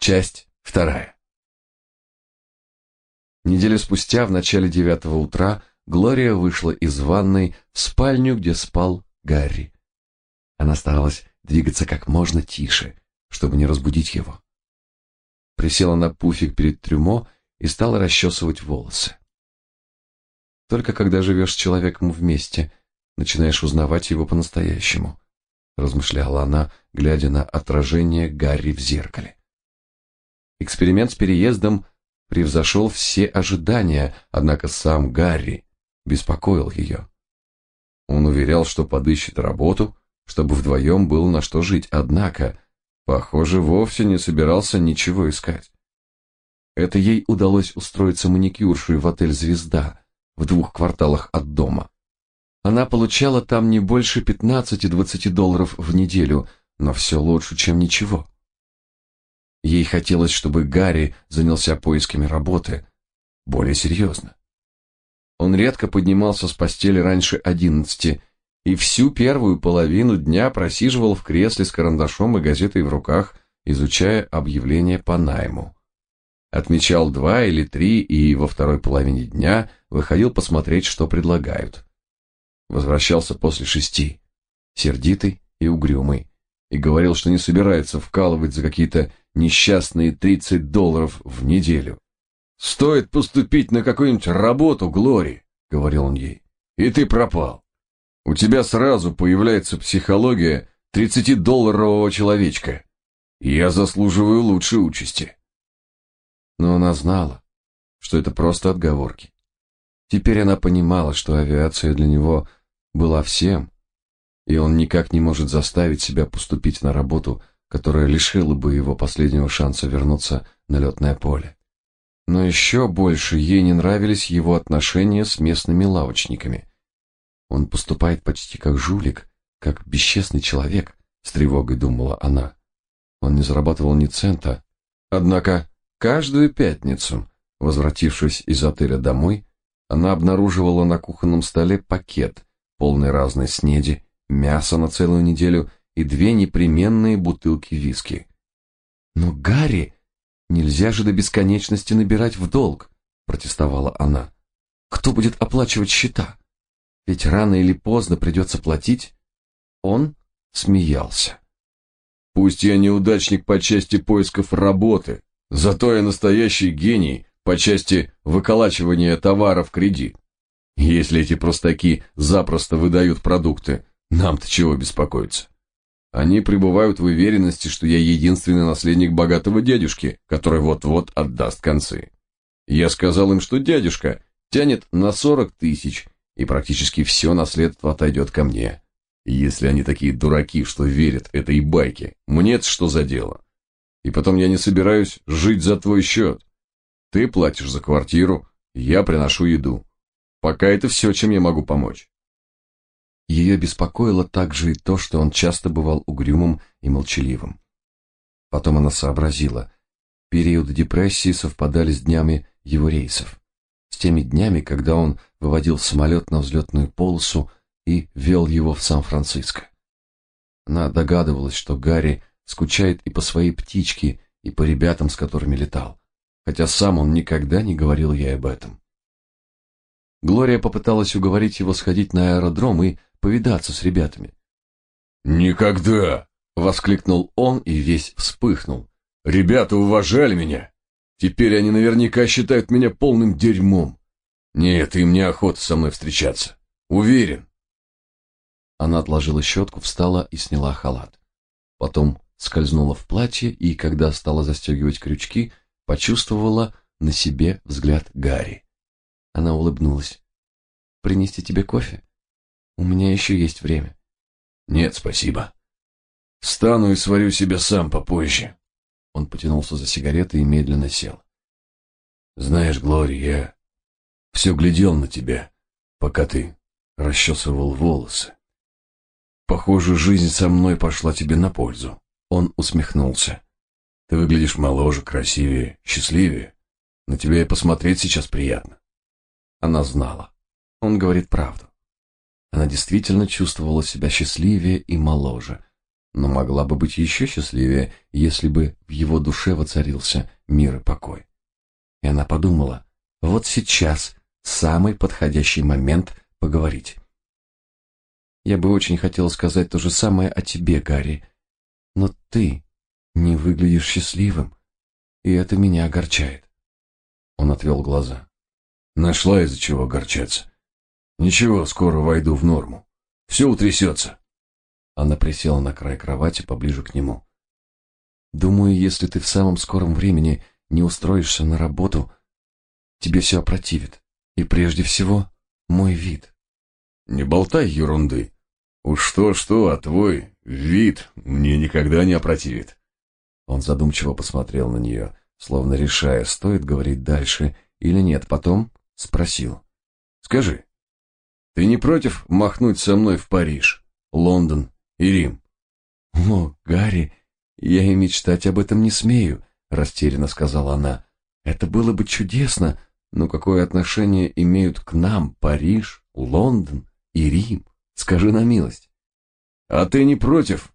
Часть вторая. Неделю спустя, в начале девятого утра, Глория вышла из ванной в спальню, где спал Гарри. Она старалась двигаться как можно тише, чтобы не разбудить его. Присела на пуфик перед трюмо и стала расчесывать волосы. Только когда живешь с человеком вместе, начинаешь узнавать его по-настоящему, размышляла она, глядя на отражение Гарри в зеркале. Эксперимент с переездом превзошел все ожидания, однако сам Гарри беспокоил ее. Он уверял, что подыщет работу, чтобы вдвоем было на что жить, однако, похоже, вовсе не собирался ничего искать. Это ей удалось устроиться маникюршей в отель «Звезда» в двух кварталах от дома. Она получала там не больше 15-20 долларов в неделю, но все лучше, чем ничего. Ей хотелось, чтобы Гарри занялся поисками работы более серьезно. Он редко поднимался с постели раньше одиннадцати и всю первую половину дня просиживал в кресле с карандашом и газетой в руках, изучая объявления по найму. Отмечал два или три и во второй половине дня выходил посмотреть, что предлагают. Возвращался после шести, сердитый и угрюмый, и говорил, что не собирается вкалывать за какие-то несчастные 30 долларов в неделю. «Стоит поступить на какую-нибудь работу, Глори», — говорил он ей, — «и ты пропал. У тебя сразу появляется психология 30-долларового человечка. Я заслуживаю лучшей участи». Но она знала, что это просто отговорки. Теперь она понимала, что авиация для него была всем, и он никак не может заставить себя поступить на работу, которая лишила бы его последнего шанса вернуться на летное поле. Но еще больше ей не нравились его отношения с местными лавочниками. Он поступает почти как жулик, как бесчестный человек, с тревогой думала она. Он не зарабатывал ни цента. Однако каждую пятницу, возвратившись из отеля домой, она обнаруживала на кухонном столе пакет, полный разной снеди, мяса на целую неделю и две непременные бутылки виски. Но Гарри, нельзя же до бесконечности набирать в долг, протестовала она. Кто будет оплачивать счета? Ведь рано или поздно придется платить. Он смеялся. Пусть я неудачник по части поисков работы, зато я настоящий гений по части выколачивания товара в кредит. Если эти простаки запросто выдают продукты, нам-то чего беспокоиться? Они пребывают в уверенности, что я единственный наследник богатого дядюшки, который вот-вот отдаст концы. Я сказал им, что дядюшка тянет на сорок тысяч, и практически все наследство отойдет ко мне. Если они такие дураки, что верят этой байке, мне что за дело? И потом я не собираюсь жить за твой счет. Ты платишь за квартиру, я приношу еду. Пока это все, чем я могу помочь. Ее беспокоило также и то, что он часто бывал угрюмым и молчаливым. Потом она сообразила. Периоды депрессии совпадали с днями его рейсов. С теми днями, когда он выводил самолет на взлетную полосу и вел его в Сан-Франциско. Она догадывалась, что Гарри скучает и по своей птичке, и по ребятам, с которыми летал, хотя сам он никогда не говорил ей об этом. Глория попыталась уговорить его сходить на аэродром и повидаться с ребятами. «Никогда!» — воскликнул он и весь вспыхнул. «Ребята уважали меня. Теперь они наверняка считают меня полным дерьмом. Нет, им не охота со мной встречаться. Уверен». Она отложила щетку, встала и сняла халат. Потом скользнула в платье и, когда стала застегивать крючки, почувствовала на себе взгляд Гарри. Она улыбнулась. «Принести тебе кофе?» У меня еще есть время. Нет, спасибо. Встану и сварю себе сам попозже. Он потянулся за сигаретой и медленно сел. Знаешь, Глори, я все глядел на тебя, пока ты расчесывал волосы. Похоже, жизнь со мной пошла тебе на пользу. Он усмехнулся. Ты выглядишь моложе, красивее, счастливее. На тебя и посмотреть сейчас приятно. Она знала. Он говорит правду. Она действительно чувствовала себя счастливее и моложе. но могла бы быть еще счастливее, если бы в его душе воцарился мир и покой. И она подумала, вот сейчас самый подходящий момент поговорить. Я бы очень хотела сказать то же самое о тебе, Гарри, но ты не выглядишь счастливым, и это меня огорчает. Он отвел глаза. Нашла из-за чего огорчаться. Ничего, скоро войду в норму. Все утрясется. Она присела на край кровати поближе к нему. Думаю, если ты в самом скором времени не устроишься на работу, тебе все опротивит. И прежде всего, мой вид. Не болтай ерунды. Уж что-что, а твой вид мне никогда не опротивит. Он задумчиво посмотрел на нее, словно решая, стоит говорить дальше или нет. Потом спросил. «Скажи, ты не против махнуть со мной в Париж, Лондон и Рим?» «О, Гарри, я и мечтать об этом не смею», — растерянно сказала она. «Это было бы чудесно, но какое отношение имеют к нам Париж, Лондон и Рим? Скажи на милость». «А ты не против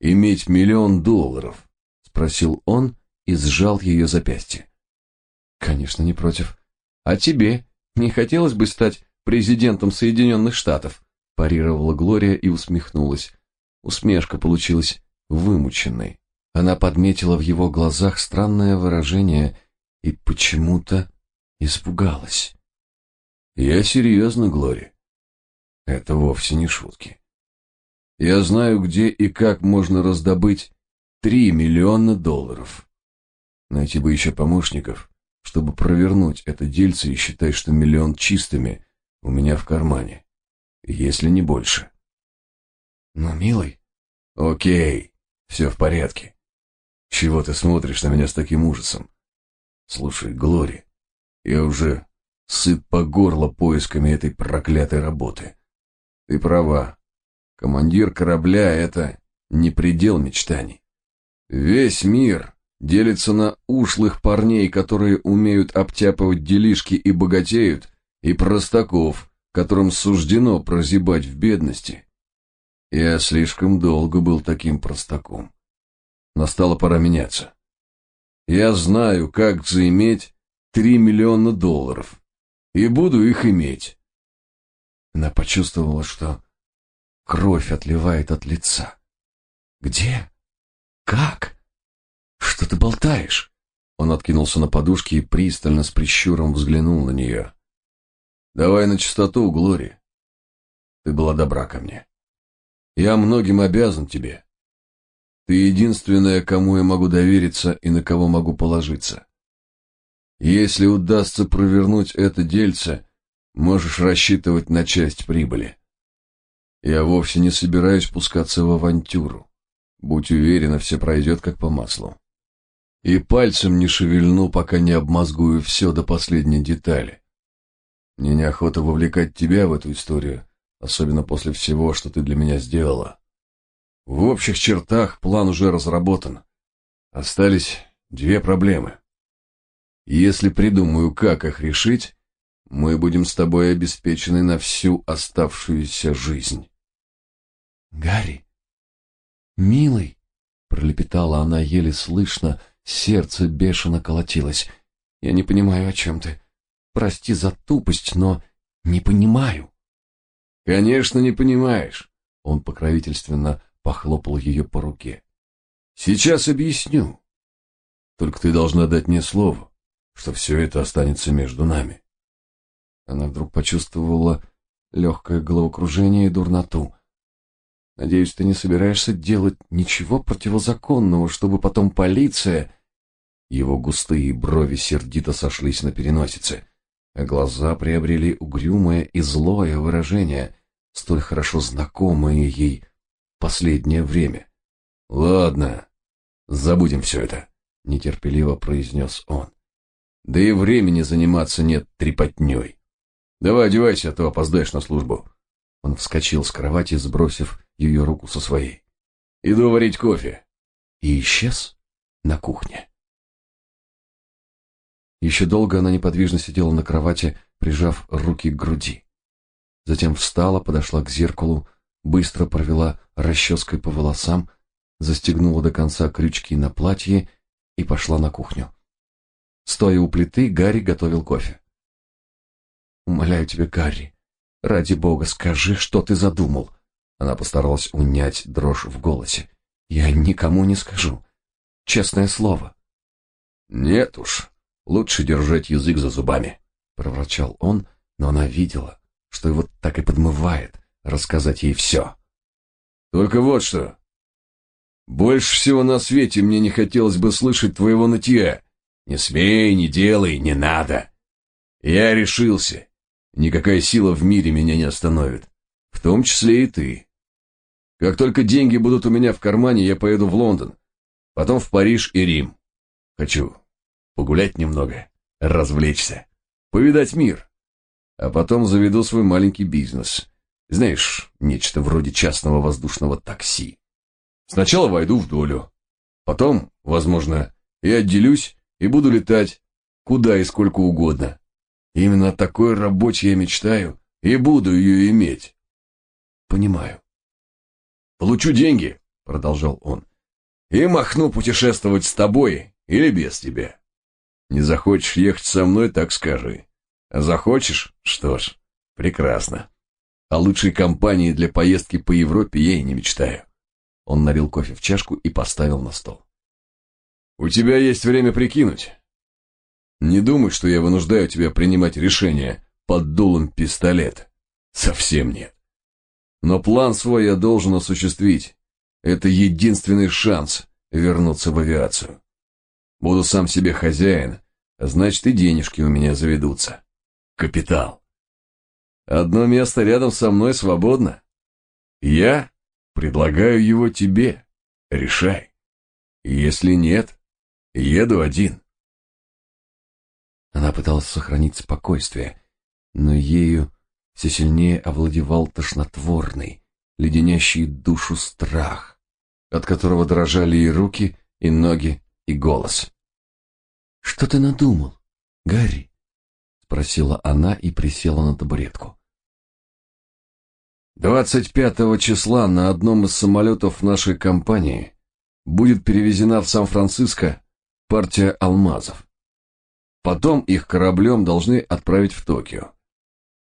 иметь миллион долларов?» — спросил он и сжал ее запястье. «Конечно, не против. А тебе не хотелось бы стать президентом Соединенных Штатов?» парировала Глория и усмехнулась. Усмешка получилась вымученной. Она подметила в его глазах странное выражение и почему-то испугалась. «Я серьезно, Глори. Это вовсе не шутки. Я знаю, где и как можно раздобыть три миллиона долларов. Найти бы еще помощников, чтобы провернуть это дельце и считать, что миллион чистыми у меня в кармане, если не больше. Но, милый... Окей, все в порядке. Чего ты смотришь на меня с таким ужасом? Слушай, Глори, я уже сыт по горло поисками этой проклятой работы. Ты права. Командир корабля — это не предел мечтаний. Весь мир делится на ушлых парней, которые умеют обтяпывать делишки и богатеют, и простаков, которым суждено прозябать в бедности. Я слишком долго был таким простаком. Настала пора меняться. Я знаю, как заиметь три миллиона долларов, и буду их иметь. Она почувствовала, что кровь отливает от лица. Где? Как? Что ты болтаешь? Он откинулся на подушке и пристально с прищуром взглянул на нее. Давай на чистоту, Глори. Ты была добра ко мне. Я многим обязан тебе. Ты единственная, кому я могу довериться и на кого могу положиться. Если удастся провернуть это дельце, можешь рассчитывать на часть прибыли. Я вовсе не собираюсь пускаться в авантюру. Будь уверена, все пройдет как по маслу и пальцем не шевельну, пока не обмозгую все до последней детали. Мне неохота вовлекать тебя в эту историю, особенно после всего, что ты для меня сделала. В общих чертах план уже разработан. Остались две проблемы. Если придумаю, как их решить, мы будем с тобой обеспечены на всю оставшуюся жизнь. Гарри, милый, пролепетала она еле слышно, — Сердце бешено колотилось. Я не понимаю, о чем ты. Прости за тупость, но не понимаю. Конечно, не понимаешь. Он покровительственно похлопал ее по руке. Сейчас объясню. Только ты должна дать мне слово, что все это останется между нами. Она вдруг почувствовала легкое головокружение и дурноту. Надеюсь, ты не собираешься делать ничего противозаконного, чтобы потом полиция его густые брови сердито сошлись на переносице, глаза приобрели угрюмое и злое выражение, столь хорошо знакомое ей последнее время. «Ладно, забудем все это», — нетерпеливо произнес он. «Да и времени заниматься нет трепотней. Давай одевайся, а то опоздаешь на службу». Он вскочил с кровати, сбросив ее руку со своей. «Иду варить кофе». И исчез на кухне. Еще долго она неподвижно сидела на кровати, прижав руки к груди. Затем встала, подошла к зеркалу, быстро провела расческой по волосам, застегнула до конца крючки на платье и пошла на кухню. Стоя у плиты, Гарри готовил кофе. «Умоляю тебя, Гарри, ради бога, скажи, что ты задумал». Она постаралась унять дрожь в голосе. «Я никому не скажу. Честное слово». «Нет уж, лучше держать язык за зубами», — проворчал он, но она видела, что его так и подмывает рассказать ей все. «Только вот что. Больше всего на свете мне не хотелось бы слышать твоего нытья. Не смей, не делай, не надо. Я решился. Никакая сила в мире меня не остановит. В том числе и ты. Как только деньги будут у меня в кармане, я поеду в Лондон. Потом в Париж и Рим. Хочу погулять немного, развлечься, повидать мир. А потом заведу свой маленький бизнес. Знаешь, нечто вроде частного воздушного такси. Сначала войду в долю. Потом, возможно, я отделюсь и буду летать куда и сколько угодно. Именно такой рабочей я мечтаю и буду ее иметь. Понимаю. Получу деньги, продолжал он, и махну путешествовать с тобой или без тебя. Не захочешь ехать со мной, так скажи. А захочешь? Что ж, прекрасно. О лучшей компании для поездки по Европе я и не мечтаю. Он налил кофе в чашку и поставил на стол. У тебя есть время прикинуть. Не думай, что я вынуждаю тебя принимать решение под дулом пистолета. Совсем нет. Но план свой я должен осуществить. Это единственный шанс вернуться в авиацию. Буду сам себе хозяин, значит и денежки у меня заведутся. Капитал. Одно место рядом со мной свободно. Я предлагаю его тебе. Решай. Если нет, Еду один. Она пыталась сохранить спокойствие, но ею все сильнее овладевал тошнотворный, леденящий душу страх, от которого дрожали и руки, и ноги, и голос. «Что ты надумал, Гарри?» — спросила она и присела на табуретку. «Двадцать пятого числа на одном из самолетов нашей компании будет перевезена в Сан-Франциско партия алмазов. Потом их кораблем должны отправить в Токио.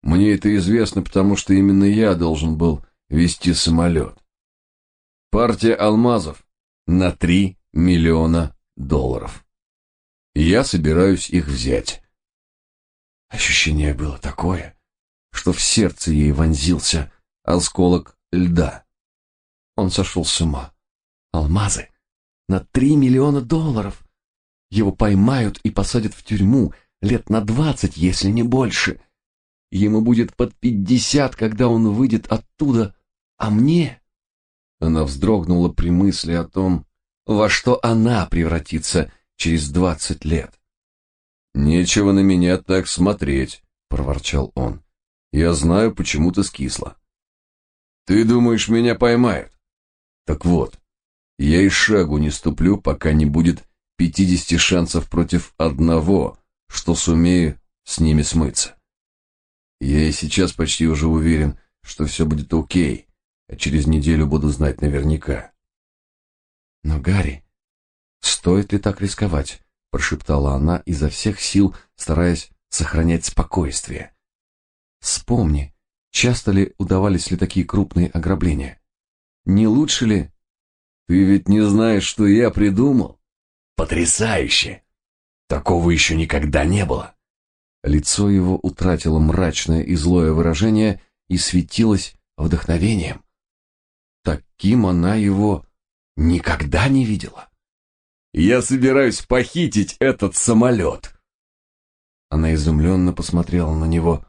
Мне это известно, потому что именно я должен был вести самолет. Партия алмазов на 3 миллиона долларов. Я собираюсь их взять. Ощущение было такое, что в сердце ей вонзился осколок льда. Он сошел с ума. Алмазы на 3 миллиона долларов. Его поймают и посадят в тюрьму лет на двадцать, если не больше. Ему будет под пятьдесят, когда он выйдет оттуда, а мне... Она вздрогнула при мысли о том, во что она превратится через двадцать лет. «Нечего на меня так смотреть», — проворчал он. «Я знаю, почему ты скисла». «Ты думаешь, меня поймают?» «Так вот, я и шагу не ступлю, пока не будет пятидесяти шансов против одного, что сумею с ними смыться. Я и сейчас почти уже уверен, что все будет окей, а через неделю буду знать наверняка. Но, Гарри, стоит ли так рисковать? прошептала она изо всех сил, стараясь сохранять спокойствие. Вспомни, часто ли удавались ли такие крупные ограбления? Не лучше ли? Ты ведь не знаешь, что я придумал? Потрясающе! Такого еще никогда не было. Лицо его утратило мрачное и злое выражение и светилось вдохновением. Таким она его никогда не видела. Я собираюсь похитить этот самолет. Она изумленно посмотрела на него.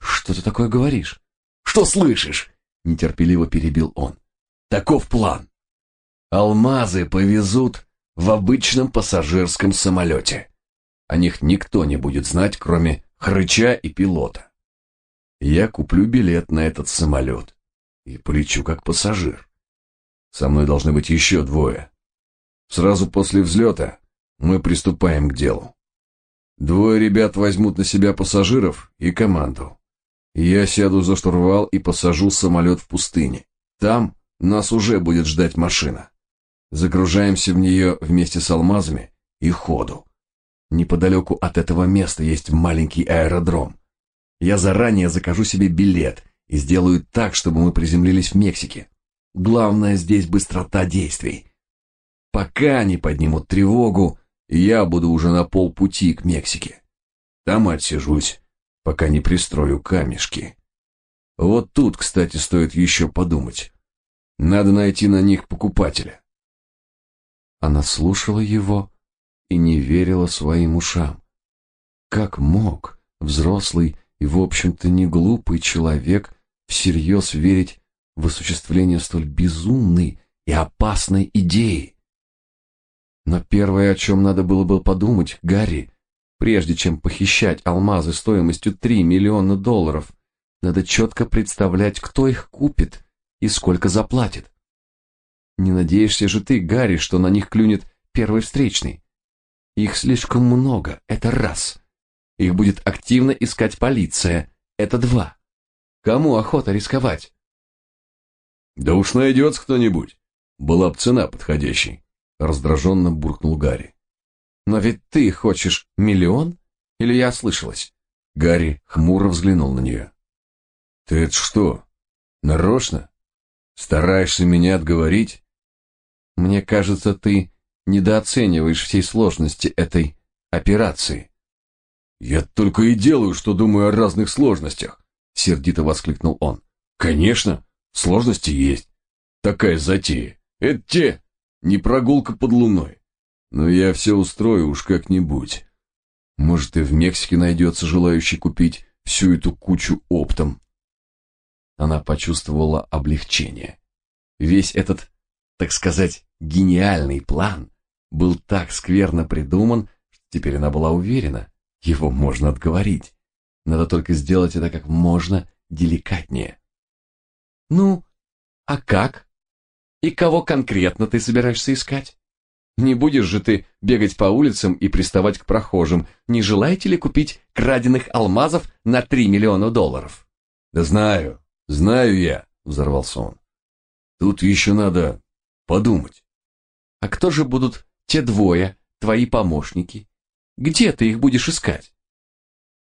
Что ты такое говоришь? Что слышишь? Нетерпеливо перебил он. Таков план. Алмазы повезут в обычном пассажирском самолете. О них никто не будет знать, кроме хрыча и пилота. Я куплю билет на этот самолет и полечу как пассажир. Со мной должны быть еще двое. Сразу после взлета мы приступаем к делу. Двое ребят возьмут на себя пассажиров и команду. Я сяду за штурвал и посажу самолет в пустыне. Там нас уже будет ждать машина. Загружаемся в нее вместе с алмазами и ходу. Неподалеку от этого места есть маленький аэродром. Я заранее закажу себе билет и сделаю так, чтобы мы приземлились в Мексике. Главное здесь быстрота действий. Пока они поднимут тревогу, я буду уже на полпути к Мексике. Там отсижусь, пока не пристрою камешки. Вот тут, кстати, стоит еще подумать. Надо найти на них покупателя. Она слушала его и не верила своим ушам. Как мог взрослый и, в общем-то, не глупый человек всерьез верить в осуществление столь безумной и опасной идеи? Но первое, о чем надо было бы подумать, Гарри, прежде чем похищать алмазы стоимостью 3 миллиона долларов, надо четко представлять, кто их купит и сколько заплатит. Не надеешься же ты, Гарри, что на них клюнет первый встречный? Их слишком много, это раз. Их будет активно искать полиция, это два. Кому охота рисковать? Да уж найдется кто-нибудь. Была б цена подходящей. Раздраженно буркнул Гарри. Но ведь ты хочешь миллион? Или я ослышалась? Гарри хмуро взглянул на нее. Ты это что, нарочно? Стараешься меня отговорить? Мне кажется, ты недооцениваешь всей сложности этой операции. Я только и делаю, что думаю о разных сложностях, сердито воскликнул он. Конечно, сложности есть. Такая затея. Это те, не прогулка под луной. Но я все устрою уж как-нибудь. Может, и в Мексике найдется желающий купить всю эту кучу оптом. Она почувствовала облегчение. Весь этот, так сказать, гениальный план был так скверно придуман, что теперь она была уверена, его можно отговорить. Надо только сделать это как можно деликатнее. Ну, а как? И кого конкретно ты собираешься искать? Не будешь же ты бегать по улицам и приставать к прохожим. Не желаете ли купить краденных алмазов на 3 миллиона долларов? Да знаю, знаю я, взорвался он. Тут еще надо подумать. А кто же будут те двое, твои помощники? Где ты их будешь искать?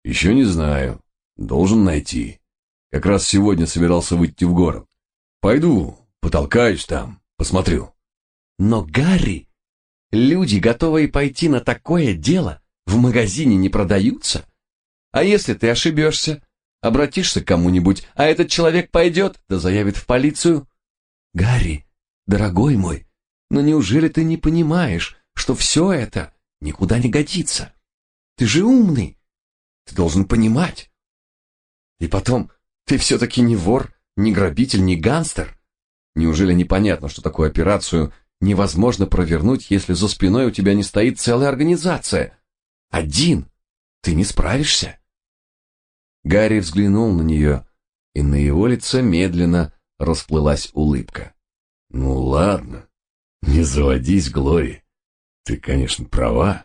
Еще не знаю. Должен найти. Как раз сегодня собирался выйти в город. Пойду, потолкаюсь там, посмотрю. Но, Гарри, люди, готовые пойти на такое дело, в магазине не продаются. А если ты ошибешься, обратишься к кому-нибудь, а этот человек пойдет, да заявит в полицию? Гарри, дорогой мой, но неужели ты не понимаешь, что все это никуда не годится? Ты же умный, ты должен понимать. И потом, ты все-таки не вор, не грабитель, не гангстер. Неужели непонятно, что такую операцию невозможно провернуть, если за спиной у тебя не стоит целая организация? Один ты не справишься. Гарри взглянул на нее, и на его лице медленно расплылась улыбка. Ну ладно, не заводись, Глори. Ты, конечно, права.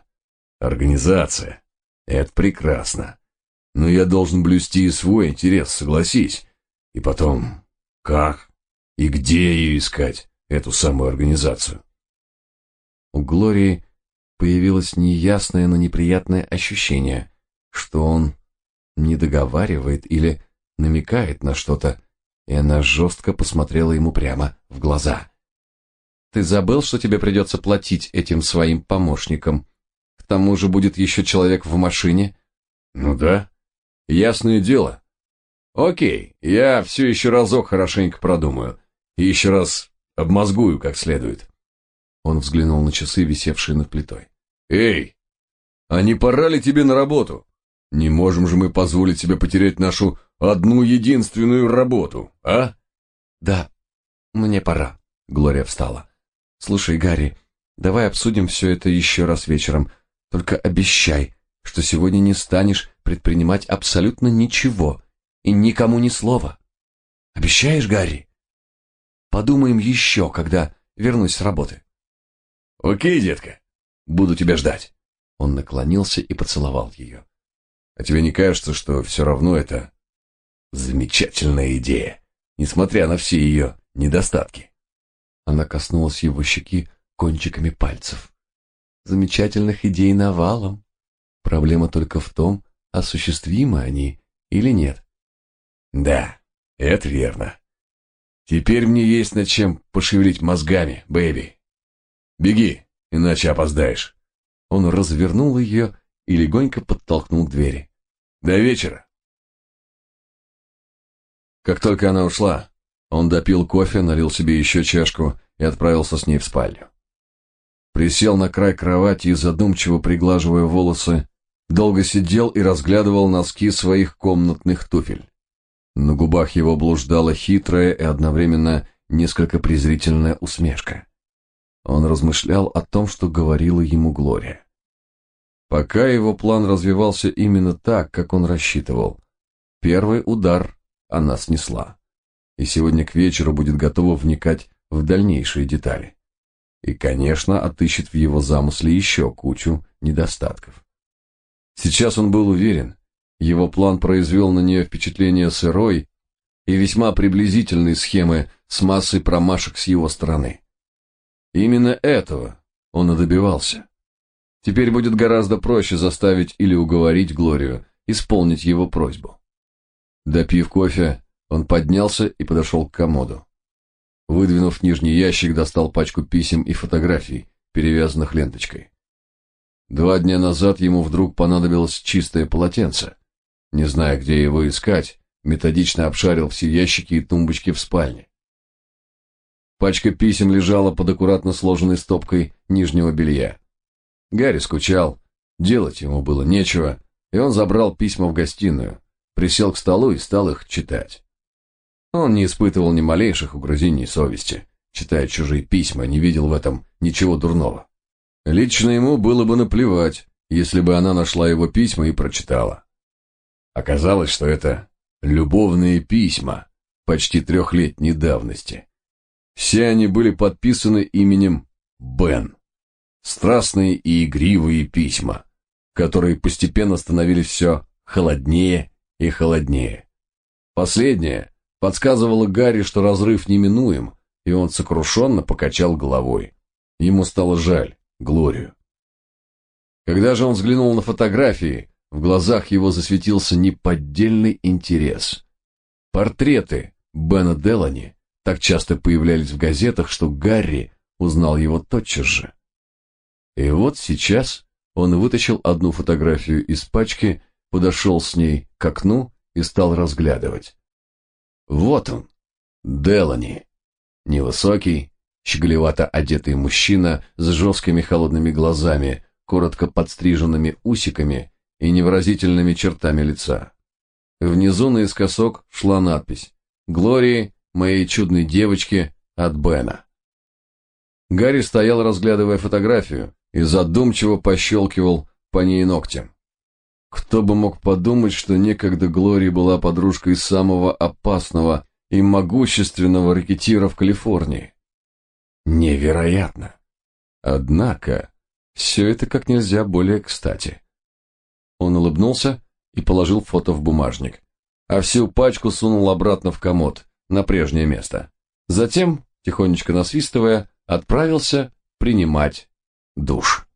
Организация. Это прекрасно. Но я должен блюсти и свой интерес, согласись. И потом, как и где ее искать, эту самую организацию? У Глории появилось неясное, но неприятное ощущение, что он не договаривает или намекает на что-то, и она жестко посмотрела ему прямо в глаза. «Ты забыл, что тебе придется платить этим своим помощникам? К тому же будет еще человек в машине?» «Ну да, ясное дело. Окей, я все еще разок хорошенько продумаю и еще раз обмозгую как следует». Он взглянул на часы, висевшие над плитой. «Эй, а не пора ли тебе на работу? Не можем же мы позволить себе потерять нашу одну единственную работу, а? Да, мне пора. Глория встала. Слушай, Гарри, давай обсудим все это еще раз вечером. Только обещай, что сегодня не станешь предпринимать абсолютно ничего и никому ни слова. Обещаешь, Гарри? Подумаем еще, когда вернусь с работы. Окей, детка. Буду тебя ждать. Он наклонился и поцеловал ее. А тебе не кажется, что все равно это Замечательная идея, несмотря на все ее недостатки. Она коснулась его щеки кончиками пальцев. Замечательных идей навалом. Проблема только в том, осуществимы они или нет. Да, это верно. Теперь мне есть над чем пошевелить мозгами, бэйби. Беги, иначе опоздаешь. Он развернул ее и легонько подтолкнул к двери. До вечера. Как только она ушла, он допил кофе, налил себе еще чашку и отправился с ней в спальню. Присел на край кровати и, задумчиво приглаживая волосы, долго сидел и разглядывал носки своих комнатных туфель. На губах его блуждала хитрая и одновременно несколько презрительная усмешка. Он размышлял о том, что говорила ему Глория. Пока его план развивался именно так, как он рассчитывал. Первый удар она снесла. И сегодня к вечеру будет готова вникать в дальнейшие детали. И, конечно, отыщет в его замысле еще кучу недостатков. Сейчас он был уверен, его план произвел на нее впечатление сырой и весьма приблизительной схемы с массой промашек с его стороны. Именно этого он и добивался. Теперь будет гораздо проще заставить или уговорить Глорию исполнить его просьбу. Допив кофе, он поднялся и подошел к комоду. Выдвинув нижний ящик, достал пачку писем и фотографий, перевязанных ленточкой. Два дня назад ему вдруг понадобилось чистое полотенце. Не зная, где его искать, методично обшарил все ящики и тумбочки в спальне. Пачка писем лежала под аккуратно сложенной стопкой нижнего белья. Гарри скучал, делать ему было нечего, и он забрал письма в гостиную, присел к столу и стал их читать. Он не испытывал ни малейших угрызений совести, читая чужие письма, не видел в этом ничего дурного. Лично ему было бы наплевать, если бы она нашла его письма и прочитала. Оказалось, что это любовные письма почти трехлетней давности. Все они были подписаны именем Бен. Страстные и игривые письма, которые постепенно становились все холоднее и холоднее. Последнее подсказывало Гарри, что разрыв неминуем, и он сокрушенно покачал головой. Ему стало жаль Глорию. Когда же он взглянул на фотографии, в глазах его засветился неподдельный интерес. Портреты Бена Делани так часто появлялись в газетах, что Гарри узнал его тотчас же. И вот сейчас он вытащил одну фотографию из пачки, подошел с ней к окну и стал разглядывать. Вот он, Делани, невысокий, щеголевато одетый мужчина с жесткими холодными глазами, коротко подстриженными усиками и невыразительными чертами лица. Внизу наискосок шла надпись «Глории, моей чудной девочке от Бена». Гарри стоял, разглядывая фотографию, и задумчиво пощелкивал по ней ногтем. Кто бы мог подумать, что некогда Глория была подружкой самого опасного и могущественного ракетира в Калифорнии. Невероятно. Однако, все это как нельзя более кстати. Он улыбнулся и положил фото в бумажник, а всю пачку сунул обратно в комод, на прежнее место. Затем, тихонечко насвистывая, отправился принимать душ.